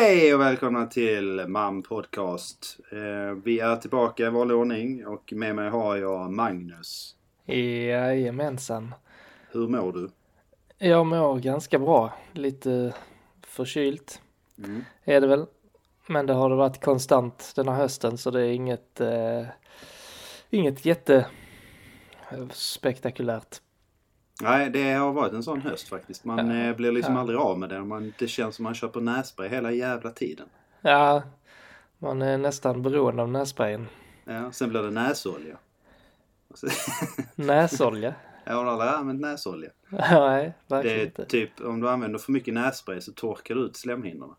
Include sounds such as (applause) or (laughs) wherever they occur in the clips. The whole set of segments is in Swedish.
Hej och välkomna till MAM Podcast. Eh, vi är tillbaka i vanlig ordning och med mig har jag Magnus. Jajamensan. Hur mår du? Jag mår ganska bra. Lite förkylt Mm. är det väl. Men det har det varit konstant den här hösten så det är inget, eh, inget jätte spektakulärt. Nej, det har varit en sån höst faktiskt. Man Ja. eh, blir liksom Ja. aldrig av med det. Man, det känns som man köper nässpray hela jävla tiden. Ja, man är nästan beroende av nässprayen. Ja, sen blir det näsolja. (laughs) Näsolja? Jag har aldrig använt näsolja. Nej, Det verkligen är inte. typ om du använder för mycket nässpray så torkar du ut slemhinnorna.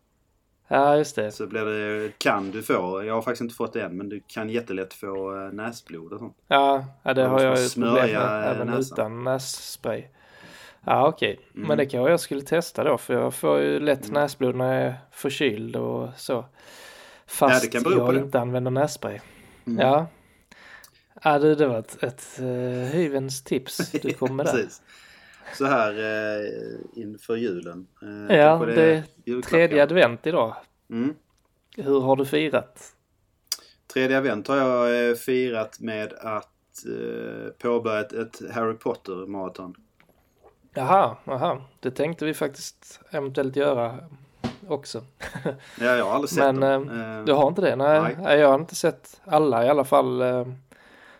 Ja, just det. Så blir det, kan du få, jag har faktiskt inte fått det än, men du kan jättelätt få eh, näsblod och sånt. Ja, ja det har jag ju problem med eh, även näsan. utan nässpray. Ja, okej. Mm. Men det kanske jag skulle testa då för jag får ju lätt Mm. näsblod när jag är förkyld och så. Fast på jag inte använder nässpray. Mm. Ja. Ja, det, det var ett, ett uh, hyvens tips du kom med (laughs) där. Så här eh, inför julen. Eh, Ja, det är Tredje ja. advent idag. Mm. Hur har du firat? Tredje advent har jag eh, firat med att eh, påbörja ett, Harry Potter-maraton. Jaha, aha. Det tänkte vi faktiskt eventuellt göra också. Ja, jag har aldrig sett Men eh, Eh, du har inte det? Nej, nej. jag har inte sett alla i alla fall eh,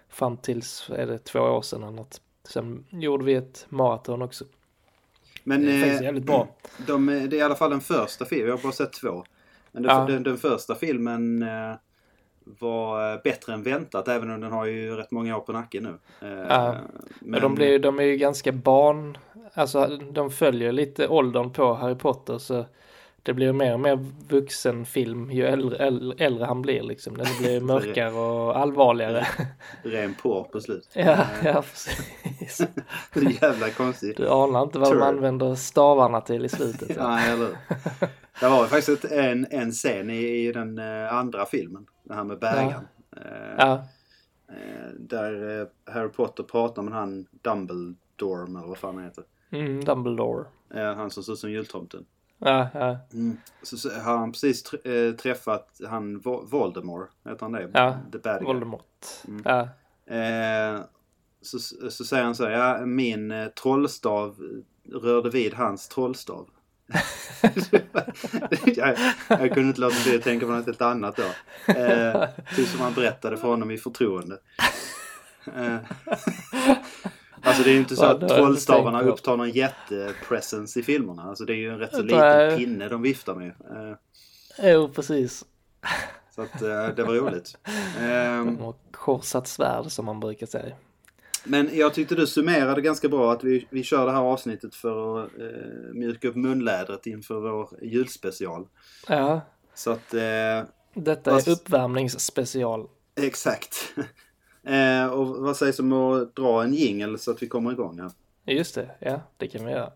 fram tills, är det två år sedan eller något. Sen gjorde vi ett maraton också. men det är eh, bra. de, det är i alla fall den första filmen. Jag har bara sett två. Men den, Ja. den, den första filmen eh, var eh, bättre än väntat även om den har ju rätt många år på nacken nu. Eh, Ja. Men de, blir, de är ju ganska barn, alltså de följer lite åldern på Harry Potter så det blir mer och mer vuxenfilm ju äldre, äldre, äldre han blir liksom. Den blir (laughs) mörkare och allvarligare. ren porr på slut. (laughs) ja, ja, precis. (laughs) Det är jävla konstigt. Du anar inte vad de Turd. använder stavarna till i slutet. Nej, eller? Det var ju faktiskt en, en scen i, i den eh, andra filmen. Det här med bägaren. Eh, Ja, eh, där Harry Potter pratar med han Dumbledore eller vad fan han heter. mm, Dumbledore. Eh, han som ser ut som jultomten. Ja, ja, Så, så har han precis tr- träffat han Vo- Voldemort, heter han det? Ja, The bad. Voldemort. Mm. Ja, Eh, så, så säger han så här, ja min trollstav rörde vid hans trollstav. Jag, jag kunde inte låta bli att tänka på något helt annat då. Eh, typ som han berättade för honom i förtroende. Eh, alltså det är ju inte så att trollstavarna upptar någon jättepresence i filmerna. Alltså det är ju en rätt så liten pinne de viftar med. Eh, jo precis. så att eh, det var roligt. Eh, har korsat svärd som man brukar säga. Men jag tyckte du summerade ganska bra att vi, vi kör det här avsnittet för att eh, mjuka upp munlädret inför vår julspecial. Ja, Så att, eh, detta Fast- är uppvärmningsspecial. exakt. (laughs) eh, och vad sägs om att dra en jingel så att vi kommer igång här? Just det, ja det kan vi göra.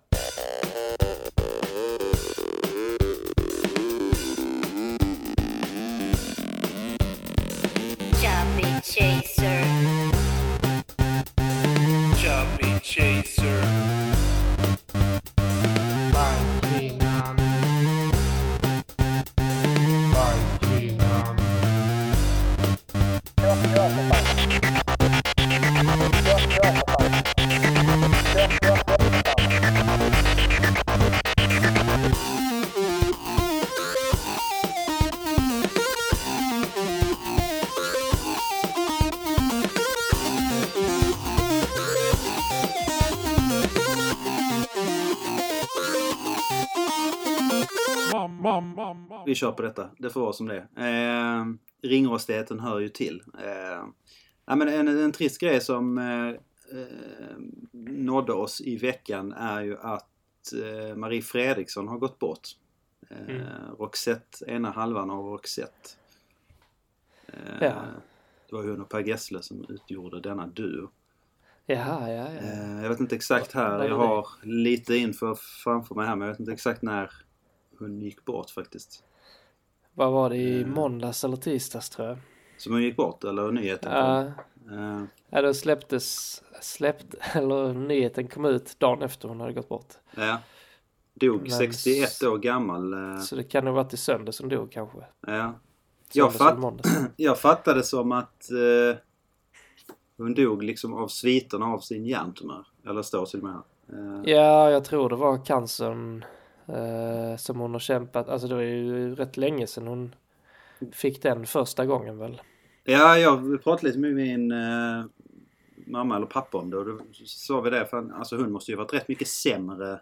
Vi kör på detta. Det får vara som det eh, Ringrostigheten hör ju till. Eh, ja, men en, en trist grej som eh, eh, nådde oss i veckan är ju att eh, Marie Fredriksson har gått bort. Eh, Roxette, ena halvan av Roxette. Eh, Ja. Det var hon och Per Gessle som utgjorde denna duo. Jaha, ja, ja. Eh, jag vet inte exakt här. Jag har lite inför framför mig här men jag vet inte exakt när hon gick bort faktiskt. Vad var det i eh. måndags eller tisdags tror jag? Som hon gick bort eller nyheten kom? Ja, Eh, ja då släpptes, släppt, (laughs) eller nyheten kom ut dagen efter hon hade gått bort. ja. Dog Men 61 år gammal. eh, Så det kan nog varit i söndag som dog kanske. Ja. Jag, Söndags fatt, (clears throat) jag fattade som att eh, hon dog liksom av sviterna av sin hjärntumör. Eller står till och med. Eh, Ja, jag tror det var cancern eh, som hon har kämpat. Alltså det var ju rätt länge sedan hon fick den första gången väl. Ja, jag pratade lite med min eh, mamma eller pappa om det och då sa vi det. För alltså hon måste ju varit rätt mycket sämre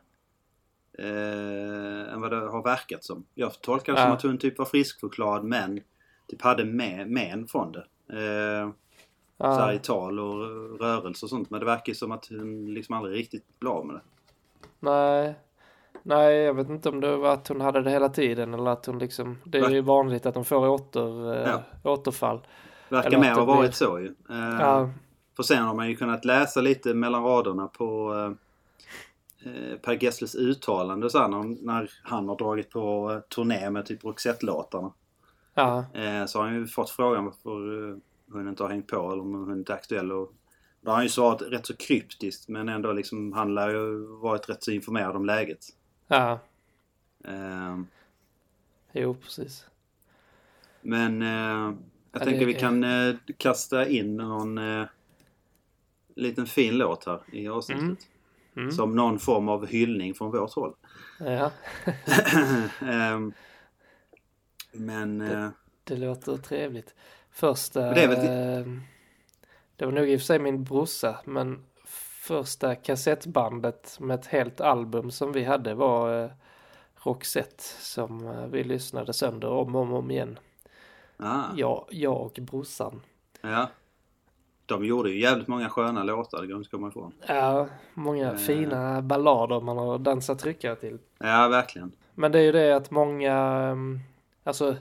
eh, än vad det har verkat som. Jag tolkar det som Ja. att hon typ var friskförklarad men typ hade med, men från det. Eh, så här Ja, i tal och rörelse och sånt. Men det verkar ju som att hon liksom aldrig riktigt blev av med det. nej. Nej, jag vet inte om det var att hon hade det hela tiden eller att hon liksom, det är ju vanligt att de får åter, eh, återfall. Verkar mer ha varit så ju. Eh, Ja, För sen har man ju kunnat läsa lite mellan raderna på eh, eh, Per Gessles uttalande så här, när, han har dragit på turné med typ Roxette-låtarna. ja, Eh, så har han ju fått frågan varför eh, hon inte har hängt på eller om hon inte är aktuell. Och, då har han ju svarat rätt så kryptiskt men ändå liksom han lär ju varit rätt så informerad om läget. Ja, Eh, jo precis. men eh, jag Ja, tänker det vi kan eh, kasta in någon eh, liten fin låt här i avsnittet. Mm. Mm. Som någon form av hyllning från vårt håll. Ja, (laughs) Ehm, men eh, det låter trevligt. Första, det väl- eh, det var nog i och för sig min brorsa, men första kassettbandet med ett helt album som vi hade var eh, Roxette som eh, vi lyssnade sönder om och om, om igen. ah, Jag, jag och brorsan. ja. De gjorde ju jävligt många sköna låtar, det går inte att komma ifrån. Ja, många Eh. fina ballader man har dansat tryckare till. Ja, verkligen. Men det är ju det att många, ehm, alltså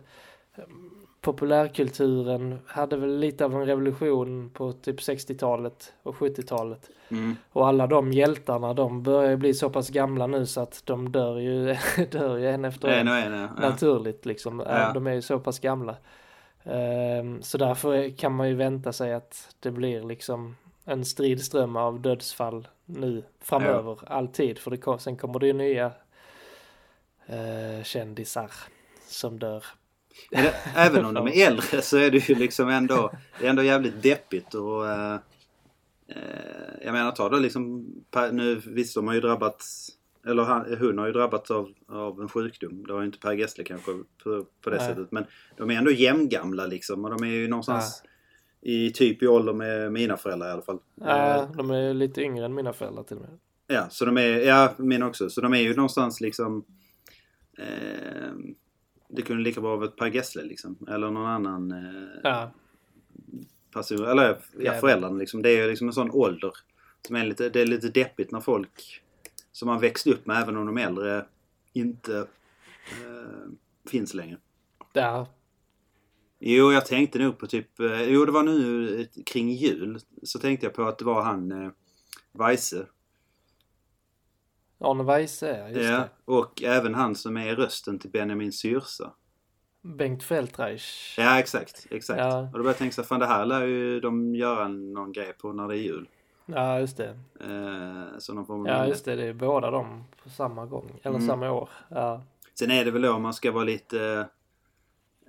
ehm, populärkulturen hade väl lite av en revolution på typ 60-talet och 70-talet. Mm. Och alla de hjältarna de börjar ju bli så pass gamla nu så att de dör ju, (laughs) dör ju en efter En en. en, ja. Naturligt liksom. Ja. De är ju så pass gamla. Ehm, så därför kan man ju vänta sig att det blir liksom en stridström av dödsfall nu framöver. Alltid. För det sen kommer det ju nya eh, kändisar som dör. Även om de är (laughs) äldre så är det ju liksom ändå, det är ändå jävligt deppigt och eh, eh, jag menar ta då liksom, nu visst de har ju drabbats, eller han, hon har ju drabbats av, av en sjukdom. Det har ju inte Per Gessle kanske på, på det Nej. sättet. Men de är ändå jämngamla liksom och de är ju någonstans i typ i ålder med mina föräldrar i alla fall. Ja, Eh, de är lite yngre än mina föräldrar till och med. Ja, så de är, ja mina också. Så de är ju någonstans liksom eh, Det kunde lika bra vara ett Per Gessle liksom. Eller någon annan eh, Ja, person. Eller ja, föräldrarna liksom. Det är ju liksom en sån ålder. Som är lite, det är lite deppigt när folk som man växt upp med även om de är äldre inte eh, finns längre. ja, Jo, jag tänkte nog på typ, eh, jo det var nu eh, kring jul så tänkte jag på att det var han eh, Weise. Arne Weise, ja, just Ja, det. och även han som är rösten till Benjamin Syrsa. Bengt Feldreich. Ja, exakt. exakt. Ja. Och då började jag tänka så här, fan det här lär ju de göra någon grej på när det är jul. Ja, just det. Eh, så någon form av Ja, just det. Det är båda dem på samma gång. Eller Mm. samma år. Ja. Sen är det väl då om man ska vara lite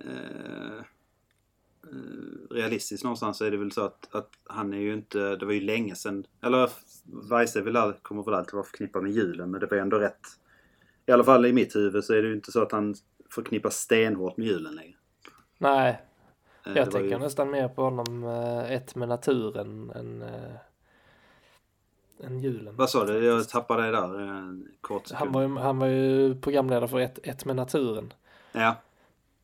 eh, realistisk någonstans så är det väl så att, att han är ju inte, det var ju länge sedan, eller Weise vill all- kommer väl alltid vara förknippad med julen men det var ändå rätt, i alla fall i mitt huvud så är det ju inte så att han förknippas stenhårt med julen längre. Nej, Eh, jag det tänker ju, nästan mer på honom eh, ett med naturen än, äh, än julen. Vad sa du? Jag tappade det där eh, en kort sekund. Han var, ju, han var ju programledare för ett, ett med naturen. Ja,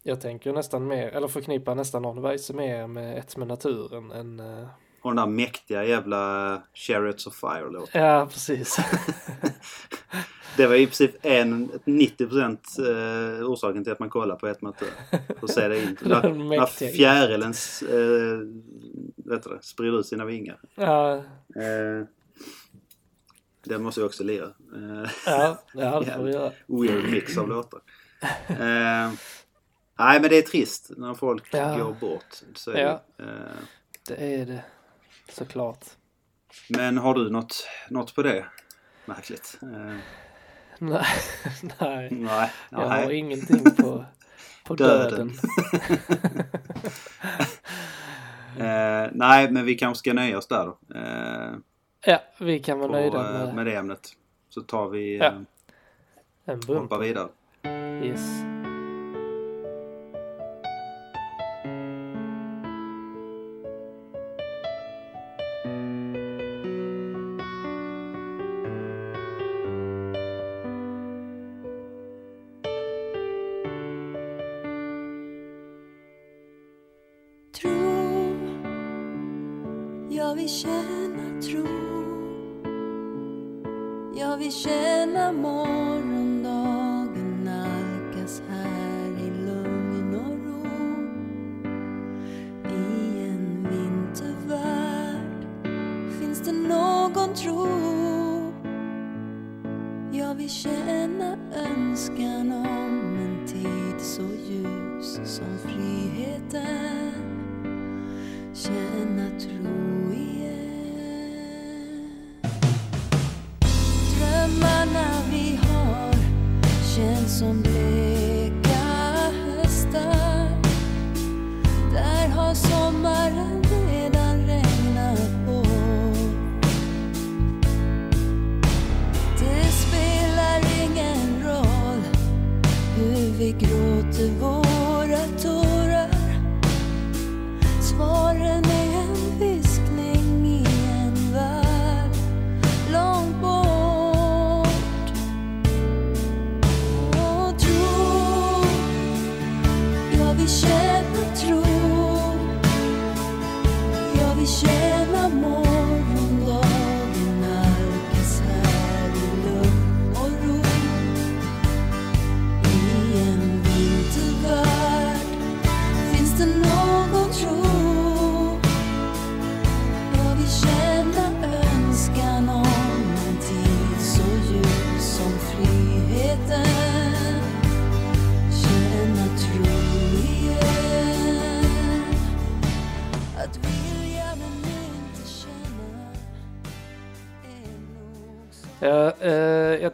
Jag tänker nästan mer, eller förknippar nästan Arne Weise mer med ett med naturen än... eh, och den där mäktiga jävla Chariots of Fire-låten. Ja, precis. (laughs) Det var i princip en, 90% eh, orsaken till att man kollar på ett matur. Och ser det (laughs) in. När, när fjärilen det, sprider ut sina vingar. ja, Eh, den måste jag också lira. Ja, ja, det får vi (laughs) göra. weird mix av låtar. Nej men det är trist när folk Ja. går bort. Så är Ja. det. Eh, Det är det. Såklart. men har du något, något på det? Märkligt. Eh, (laughs) Nej, nej. Nej. Jag har nej. ingenting på, på (laughs) döden. Döden. (laughs) Eh, nej, men vi kanske ska nöja oss där då. Eh, Ja, vi kan vara på, nöjda eh, med, med det ämnet. Så tar vi Ja. eh, en hoppar bump. vidare. Yes. Vill känna tro. Jag vill känna mål. Känns som bleka höstar Där har sommaren redan regnat på. Det spelar ingen roll hur vi gråter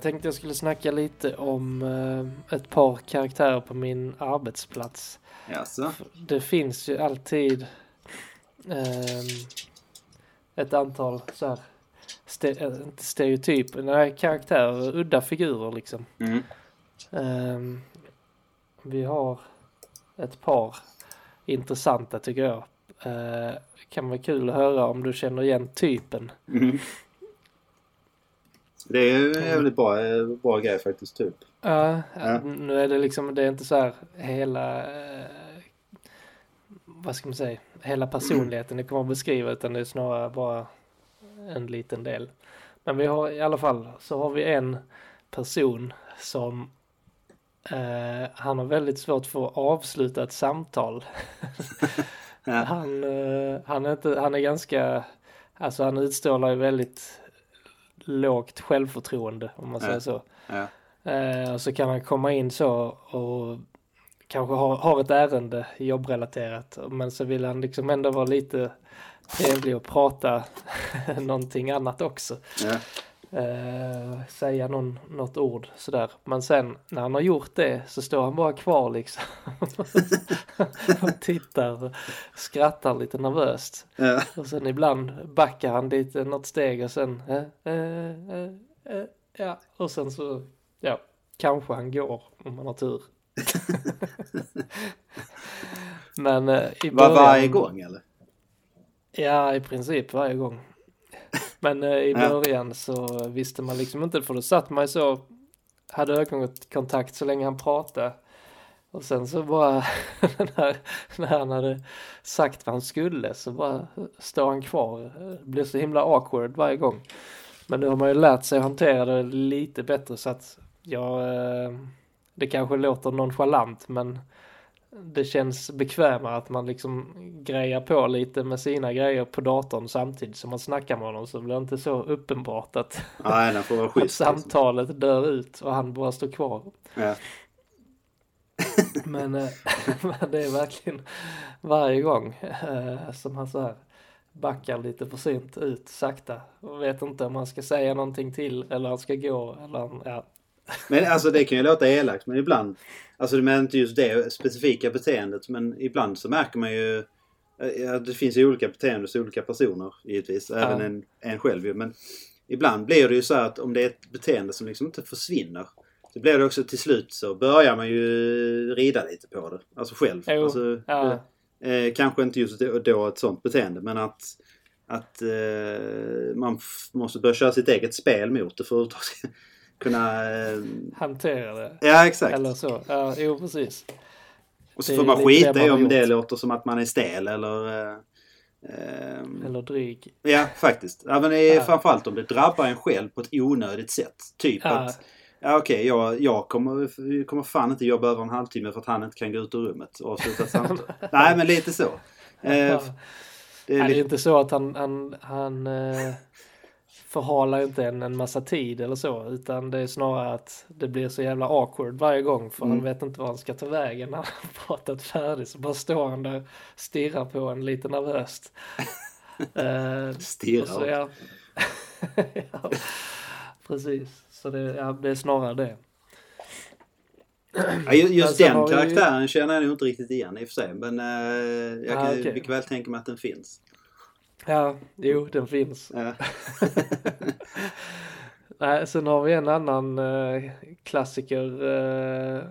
tänkte jag skulle snacka lite om eh, ett par karaktärer på min arbetsplats. Jaså? Det finns ju alltid ehm, ett antal så här, ste- eh, inte stereotyper, nej karaktärer, udda figurer liksom. Mm. Ehm, vi har ett par intressanta tycker jag. Uh, kan vara kul att höra om du känner igen typen. Mm. Det är ju en jävligt bra, bra grej faktiskt, typ. Ja, Ja. nu är det liksom, det är inte så här hela, eh, vad ska man säga, hela personligheten det kommer att beskriva utan det är snarare bara en liten del. Men vi har i alla fall, så har vi en person som eh, han har väldigt svårt för att avsluta ett samtal. (laughs) Ja. Han, eh, han, är inte, han är ganska, alltså han utstrålar ju väldigt lågt självförtroende om man säger så. Eh, och så kan han komma in så och kanske har, har ett ärende jobbrelaterat. Men så vill han liksom ändå vara lite trevlig och prata (laughs) någonting annat också. Ja. Eh, säga någon, något ord sådär. Men sen när han har gjort det så står han bara kvar liksom. (laughs) och tittar och skrattar lite nervöst. Ja. Och sen ibland backar han dit något steg och sen eh, eh, eh, eh, ja och sen så ja kanske han går om man har tur. (laughs) Men eh, i Var början, varje gång eller? Ja i princip varje gång. Men eh, i Ja. början så visste man liksom inte för då satt man ju så hade ögonkontakt så länge han pratade. Och sen så bara (laughs) när, när han hade sagt vad han skulle så bara står han kvar. Det blir så himla awkward varje gång. Men nu har man ju lärt sig att hantera det lite bättre så att jag, eh, det kanske låter nonchalant men det känns bekvämare att man liksom grejar på lite med sina grejer på datorn samtidigt som man snackar med honom så blir det inte så uppenbart att, Nej, vara (laughs) att schysst. liksom. samtalet dör ut och han bara står kvar. Ja. Men, eh, (laughs) men det är verkligen varje gång eh, som han så här backar lite försynt ut sakta och vet inte om han ska säga någonting till eller han ska gå eller han, ja, Men alltså det kan ju låta elakt men ibland, alltså du menar inte just det specifika beteendet men ibland så märker man ju eh, Ja, det finns ju olika beteenden hos olika personer givetvis. Även en, en själv ju. Men ibland blir det ju så att om det är ett beteende som liksom inte försvinner. Så blir det också till slut så börjar man ju rida lite på det. Alltså själv. Jo, Alltså, ja. eh, kanske inte just då, då ett sånt beteende men att, att eh, man måste börja köra sitt eget spel mot det för att kunna... Eh, Hantera det. ja exakt. Eller så. Ja, jo precis. Och så det får man lite skita det i man om det låter som att man är stel eller... Eh, ehm, Eller dryg. Ja, faktiskt. Ja, men det är Ja. framförallt om det drabbar en själv på ett onödigt sätt. Typ Ja. att Ja okej, jag, jag kommer, kommer fan inte jobba över en halvtimme för att han inte kan gå ut ur rummet och avsluta ett samtal. (laughs) Nej men lite så. Eh, Ja. det är Nej, det är lite, inte så att han, han, han eh, förhalar inte en, en massa tid eller så. Utan det är snarare att det blir så jävla awkward varje gång. För Mm. han vet inte var han ska ta vägen när han har pratat färdigt. Så bara står han där stirrar på en lite nervöst. (laughs) Eh, och så, stirrar. ja. (laughs) ja, precis. Så det, ja, det är snarare det. Ja, just den vi ju- karaktären känner jag nog inte riktigt igen i och för sig. Men eh, jag Ah, kan okej. mycket väl tänka mig att den finns. Ja, jo, den finns. Ja. (laughs) Nej, sen har vi en annan eh, klassiker. Eh,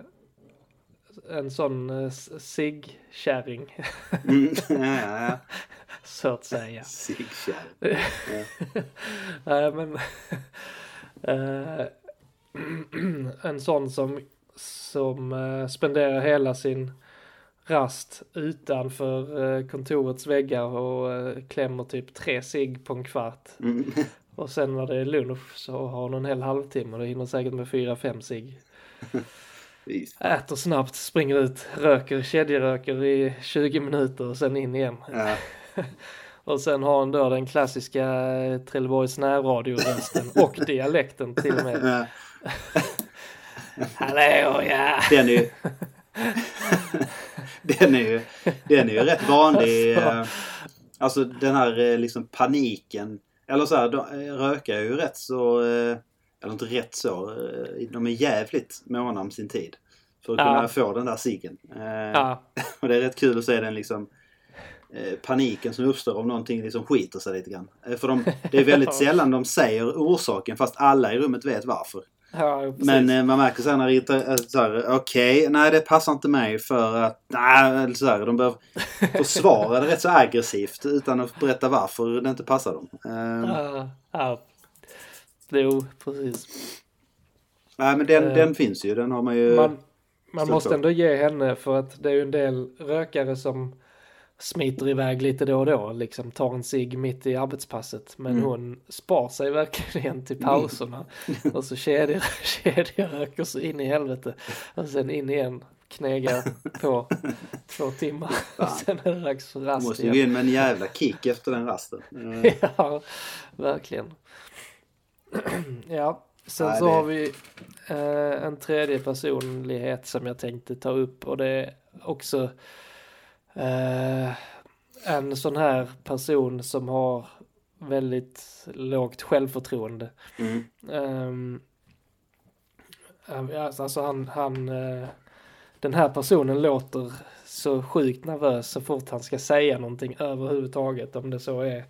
en sån eh, sig-kärring, Mm, ja, ja, (laughs) så att säga. (laughs) ja. Sigkärr. Nej, men eh, (clears throat) en sån som, som eh, spenderar hela sin rast utanför eh, kontorets väggar och eh, klämmer typ tre cigg på en kvart. Mm. (laughs) Och sen när det är lunch så har hon en hel halvtimme och det hinner säkert med fyra, fem. Visst. (laughs) Äter snabbt, springer ut, röker, kedjeröker i 20 minuter och sen in igen. Ja. (laughs) Och sen har hon då den klassiska eh, Trelleborgs närradiorösten och dialekten till och med. Ja. Hallå ja! Den är. Den är ju, den är ju rätt vanlig. (laughs) eh, Alltså den här eh, liksom paniken. Eller så här, de eh, rökar ju rätt så... Eller inte rätt så. De är jävligt måna om sin tid. För att Ja. kunna få den där ciggen. Ja, (laughs) Och det är rätt kul att se den liksom paniken som uppstår om någonting liksom skiter sig lite grann. För de, det är väldigt (laughs) sällan de säger orsaken fast alla i rummet vet varför. Ja. Men eh, man märker sen när det är eh, så här, okej, nej det passar inte mig för att, nej, eller så här, de behöver försvara det rätt så aggressivt utan att berätta varför det inte passar dem. Eh, Ja, ja. Jo, precis. nej men den, Eh, den finns ju, den har man ju... Man, man måste på. ändå ge henne för att det är ju en del rökare som smiter iväg lite då och då, liksom tar en cigg mitt i arbetspasset. Men Mm. hon spar sig verkligen till pauserna. Och så kedjer, (laughs) kedjeröker så in i helvete. Och sen in igen, knegar på två timmar. (laughs) Och sen är det dags för rast måste gå igen. in med en jävla kick efter den rasten. Eh, (laughs) Ja, verkligen. (clears throat) ja, sen Nej, så det- har vi eh, en tredje personlighet som jag tänkte ta upp och det är också eh, en sån här person som har väldigt lågt självförtroende. Mm. Ja, alltså han, han eh, den här personen låter så sjukt nervös så fort han ska säga någonting överhuvudtaget. Om det så är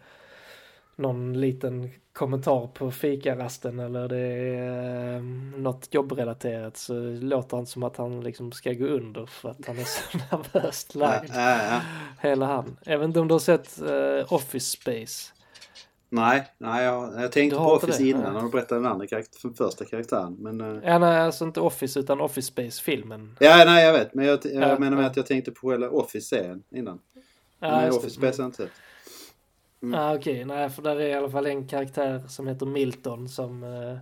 någon liten kommentar på fikarasten eller det är eh, något jobbrelaterat så låter han som att han liksom ska gå under för att han är så (laughs) nervöst Ja, lagd. ja, ja. Hela han. Jag vet inte om du har sett eh, Office Space? Nej, nej jag, jag tänkte på Office det? innan Nej. när du berättade den andra karaktär, för första karaktären. Men, eh, Ja, nej, alltså inte Office utan Office Space-filmen. ja, nej jag vet. Men jag, jag Ja, menar med ja. att jag tänkte på hela Office-serien innan. Ja, det. Office Space har jag inte sett. Mm. Ah, Okej, nej för där är i alla fall en karaktär som heter Milton som, eh,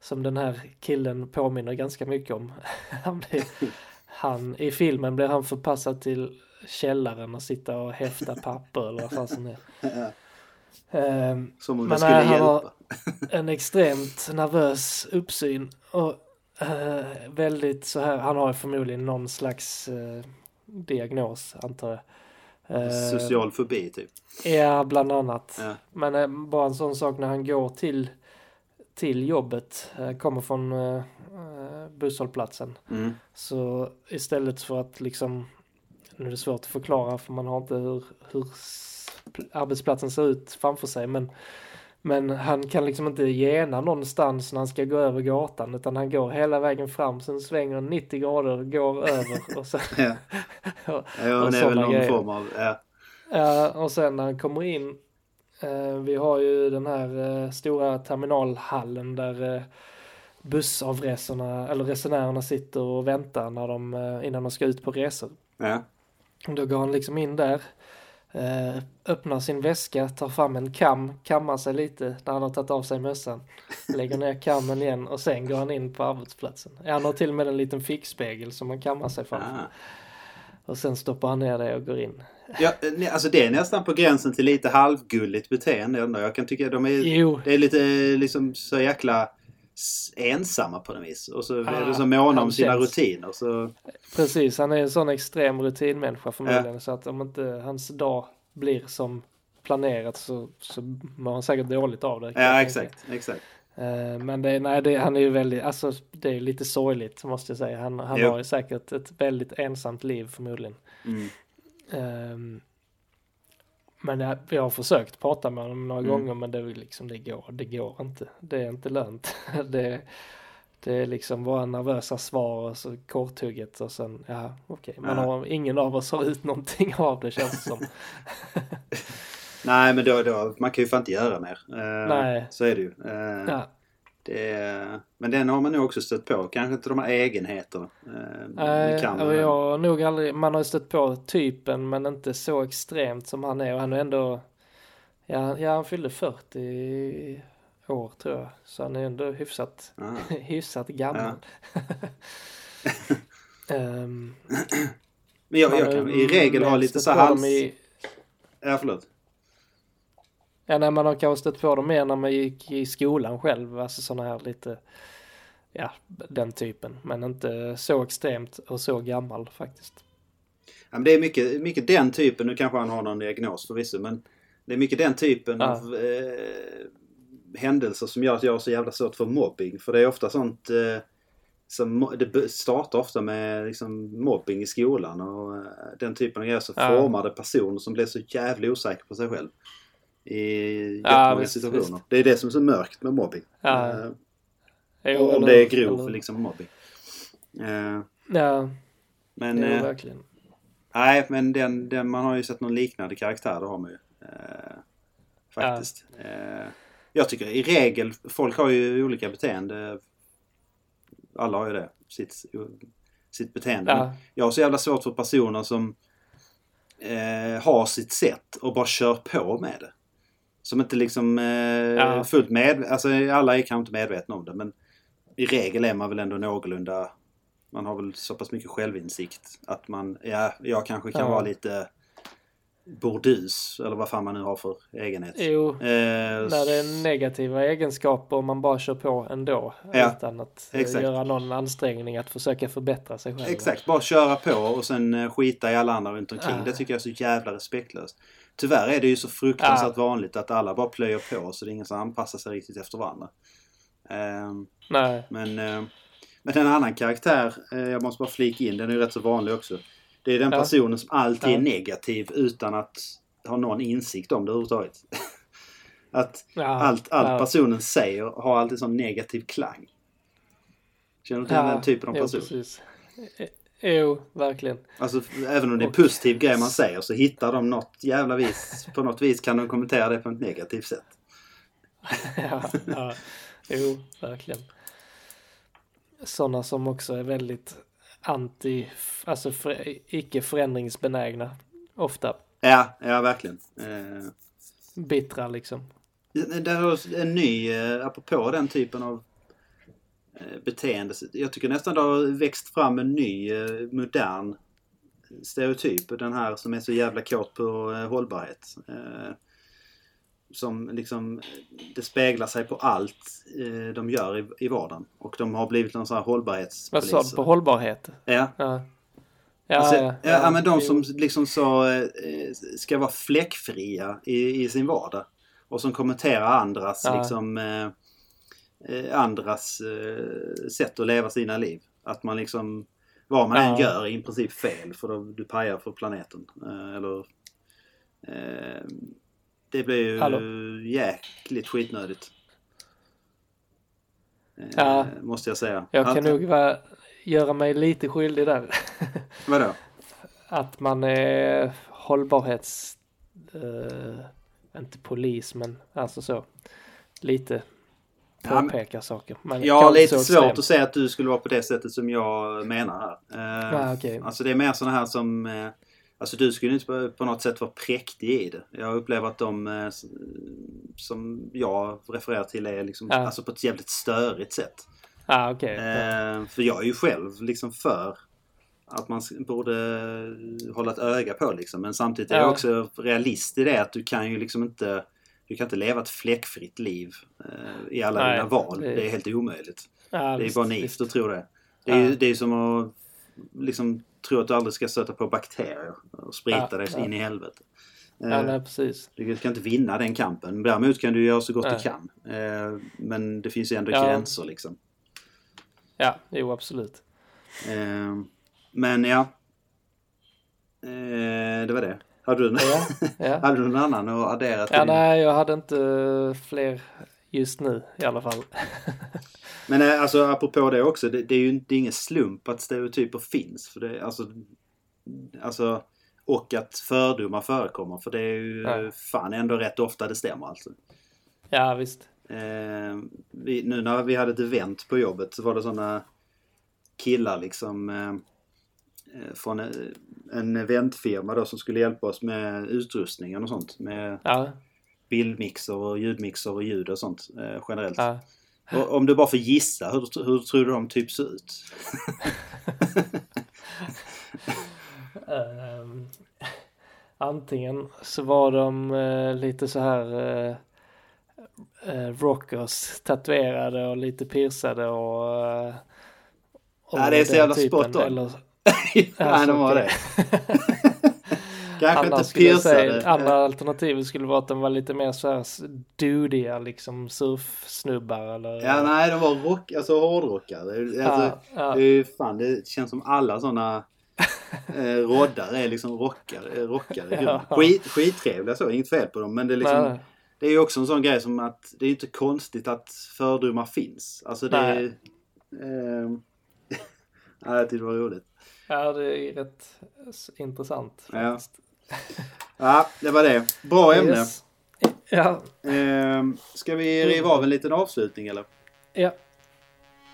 som den här killen påminner ganska mycket om. (laughs) han blir, han, I filmen blir han förpassad till källaren och sitta och häfta papper eller vad fasen det är. Ehm, Som om det Men skulle han hjälpa. har- (laughs) en extremt nervös uppsyn och eh, väldigt så här, han har förmodligen någon slags eh, diagnos antar jag. Eh, Social fobi typ. Ja, bland annat. Ja. Men eh, bara en sån sak när han går till, till jobbet, eh, kommer från busshållplatsen. Mm. Så istället för att liksom, nu är det svårt att förklara för man har inte hur, hur arbetsplatsen ser ut framför sig. Men, men han kan liksom inte gena någonstans när han ska gå över gatan utan han går hela vägen fram, sen svänger 90 grader, går över och sen, (laughs) Ja. (laughs) och, Ja, och det är väl någon grejer. form av... Ja. Ja, och sen när han kommer in, eh, vi har ju den här eh, stora terminalhallen där eh, bussavresorna, eller resenärerna sitter och väntar när de, eh, innan de ska ut på resor. Ja. Då går han liksom in där, eh, öppnar sin väska, tar fram en kam, kammar sig lite när han har tagit av sig mössan. Lägger ner kammen igen och sen går han in på arbetsplatsen. Han har till och med en liten fickspegel som han kammar sig framför. Ah. Och sen stoppar han ner det och går in. Ja, alltså det är nästan på gränsen till lite halvgulligt beteende. Jag kan tycka att de är... Jo, Det är lite liksom så jäkla ensamma på något vis. Och så är Ah, de så måna om sina känns- rutiner. Så, Precis, han är en sån extrem rutinmänniska förmodligen. Så att om inte hans dag blir som planerat så, så mår han säkert dåligt av det. ja, exakt. exakt. Eh, Men det, nej, det, han är ju väldigt, alltså det är lite sorgligt måste jag säga. Han, han Jo. har ju säkert ett väldigt ensamt liv förmodligen. Mm. Ehm, Men jag, vi har försökt prata med honom några Mm. gånger men det, liksom, det, går, det går inte. Det är inte lönt. (laughs) Det, det är liksom bara nervösa svar och så korthugget och sen, ja okej. Man Ja. har, ingen av oss har ut någonting av det känns det som. (laughs) Nej, men då, då, man kan ju fan inte göra mer. Eh, Nej. Så är det ju. Eh, Ja, det är, men den har man nog också stött på. Kanske inte de här egenheterna. Eh, Nej, man- jag har nog aldrig, man har stött på typen men inte så extremt som han är och han är ändå, ja, ja han fyllde 40 i år tror jag. Så han är ändå hyfsat, Ah. (laughs) hyfsat gammal. (laughs) Ehm, Men jag, jag kan i regel ha lite så hals... i- Ja, förlåt. Ja, nej, man har kanske stött på dem mer när man gick i skolan själv, alltså sådana här lite, ja, den typen. Men inte så extremt och så gammal faktiskt. Ja, men det är mycket, mycket den typen, nu kanske han har någon diagnos förvisso, men det är mycket den typen Ja. av eh, händelser som gör att jag har så jävla svårt för mobbing. För det är ofta sånt eh, som, det startar ofta med liksom, mobbing i skolan och eh, den typen av grejer så Ja. formar det personer som blir så jävla osäkra på sig själv. I Ja, jättemånga visst, situationer. visst. Det är det som är så mörkt med mobbing. Ja. Jo, om det är grov Eller- liksom, mobbing. Eh, Ja, men jo, eh, verkligen. Nej, men den, den, man har ju sett någon liknande karaktär, det har man ju. Faktiskt. Eh, jag tycker i regel, folk har ju olika beteende. Alla har ju det, sitt, sitt beteende. Ja. Jag har så jävla svårt för personer som har sitt sätt och bara kör på med det. Som inte liksom eh, Ja. fullt med, alltså alla är kanske inte medvetna om det men i regel är man väl ändå någorlunda man har väl så pass mycket självinsikt att man, ja, jag kanske kan Ja. vara lite burdus eller vad fan man nu har för egenhet. Jo, Eh, när det är negativa egenskaper och man bara kör på ändå. Ja, utan att eh, exakt. göra någon ansträngning att försöka förbättra sig själv. Exakt, bara köra på och sen eh, skita i alla andra runt omkring. Ja. Det tycker jag är så jävla respektlöst. Tyvärr är det ju så fruktansvärt Ja. vanligt att alla bara plöjer på så det är ingen som anpassar sig riktigt efter varandra. Ehm, Nej, men, eh, men en annan karaktär, eh, jag måste bara flika in, den är ju rätt så vanlig också. Det är den Ja. personen som alltid är Ja. negativ utan att ha någon insikt om det överhuvudtaget. (laughs) att ja, allt, allt ja. personen säger har alltid sån negativ klang. Känner du till den typen av person? precis. Jo, verkligen. Alltså även om det är en positiv grej man säger så hittar de något jävla vis. På något vis kan de kommentera det på ett negativt sätt. (laughs) ja, ja. Jo, verkligen. Sådana som också är väldigt anti, alltså för, icke förändringsbenägna. Ofta Ja, ja verkligen. Eh, bittra liksom. det är en ny, eh, apropå den typen av beteende. Jag tycker nästan det har växt fram en ny eh, modern stereotyp. Den här som är så jävla kåt på eh, hållbarhet. Eh, som liksom, det speglar sig på allt eh, de gör i, i vardagen. Och de har blivit någon sån här Vad hållbarhetspoliser. sa du på hållbarhet? Ja. Ja. Ja, Alltså, ja, ja, ja, men de som liksom så eh, ska vara fläckfria i, i sin vardag. Och som kommenterar andras liksom eh, eh, andras eh, sätt att leva sina liv. Att man liksom, vad man än Ja. gör är i princip fel för då, du pajar för planeten. Eh, eller, eh, det blir ju Hallå? jäkligt skitnödigt. Eh, Ja. Måste jag säga. Jag kan nog vara, göra mig lite skyldig där. (laughs) Vadå? Att man är hållbarhets... Eh, inte polis men alltså så. Lite Ja, men- påpekar saker. Men har lite svårt extremt. att säga att du skulle vara på det sättet som jag menar här. Eh, Ja, okej. Alltså det är mer sådana här som... Eh, alltså du skulle inte på, något sätt vara präktig i det. Jag upplever att de eh, som jag refererar till är liksom Ja. alltså på ett jävligt störigt sätt. Ah, okej. Eh, för jag är ju själv liksom för att man borde hålla ett öga på liksom. Men samtidigt är jag Ja. också realist i det att du kan ju liksom inte du kan inte leva ett fläckfritt liv eh, i alla Nej, dina val. det- Det är helt omöjligt. Ja, Det är bara naivt att tro det. Det är, Ja. det är som att liksom, tro att du aldrig ska stöta på bakterier och sprita Ja, dig in i helvete. Ja, Eh, nej, precis. du kan inte vinna den kampen. Däremot kan du göra så gott Nej. du kan. Eh, men det finns ju ändå Ja. gränser liksom. Ja, jo absolut. Eh, men ja. Det var det. Hade du, Ja, (laughs) ja. hade du någon annan att addera till ja, nej, jag hade inte fler just nu i alla fall. (laughs) Men eh, alltså apropå det också. Det, det är ju det är ingen slump att stereotyper finns. För det, alltså, alltså, och att fördomar förekommer. För det är ju Ja. fan ändå rätt ofta det stämmer alltså. Ja, visst. Eh, vi, nu när vi hade ett event på jobbet så var det sådana killar liksom eh, eh, från eh, en eventfirma då som skulle hjälpa oss med utrustningen och sånt. Med Ja, bildmixer och ljudmixer och ljud och sånt eh, generellt. ja. Och om du bara får gissa, hur, hur tror du de typ ser ut? Ehm, antingen så var de eh, lite så här eh, eh, rockers, tatuerade och lite piercade och... eh, och Ja, det är så jävla spot on. Eller, (laughs) Nej, de var det. (laughs) Kanske Annars inte piercade. säga, andra alternativet skulle vara att de var lite mer så här dudiga, liksom surfsnubbar eller... Ja, nej, de var rock, alltså hårdrockare. Alltså, ja, ja, Det är fan, det känns som alla sådana (laughs) eh, roddare är liksom rockare. rockare. i grunden. Ja. Skit, skittrevliga så, inget fel på dem. Men det är liksom, nej, det är ju också en sån grej som att det är inte konstigt att fördomar finns. Alltså det är... Nej. ehm, ja, jag tyckte det var roligt. Ja, det är rätt intressant Ja. faktiskt. (laughs) Ja, det var det. Bra ämne. Yes. Ja, Ehm, ska vi riva av en liten avslutning eller? Ja.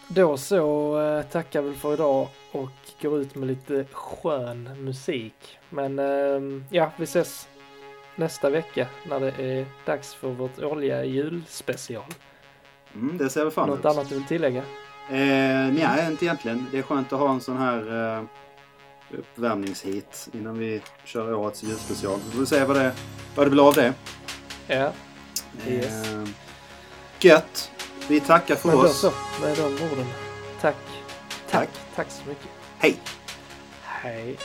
Då så eh, tackar vi för idag och går ut med lite skön musik. Men ehm, ja, vi ses nästa vecka när det är dags för vårt årliga julspecial. Mm, det ser vi fram emot. Något annat du vill tillägga? Eh, nej, inte egentligen. Det är skönt att ha en sån här eh, uppvärmningshit innan vi kör årets julspecial. Vi får se vad det, vad det blir av det. Ja, Yes. Eh, gött! Vi tackar för men då oss. så. Med de orden. Tack. Tack. Tack så mycket. Hej! Hej.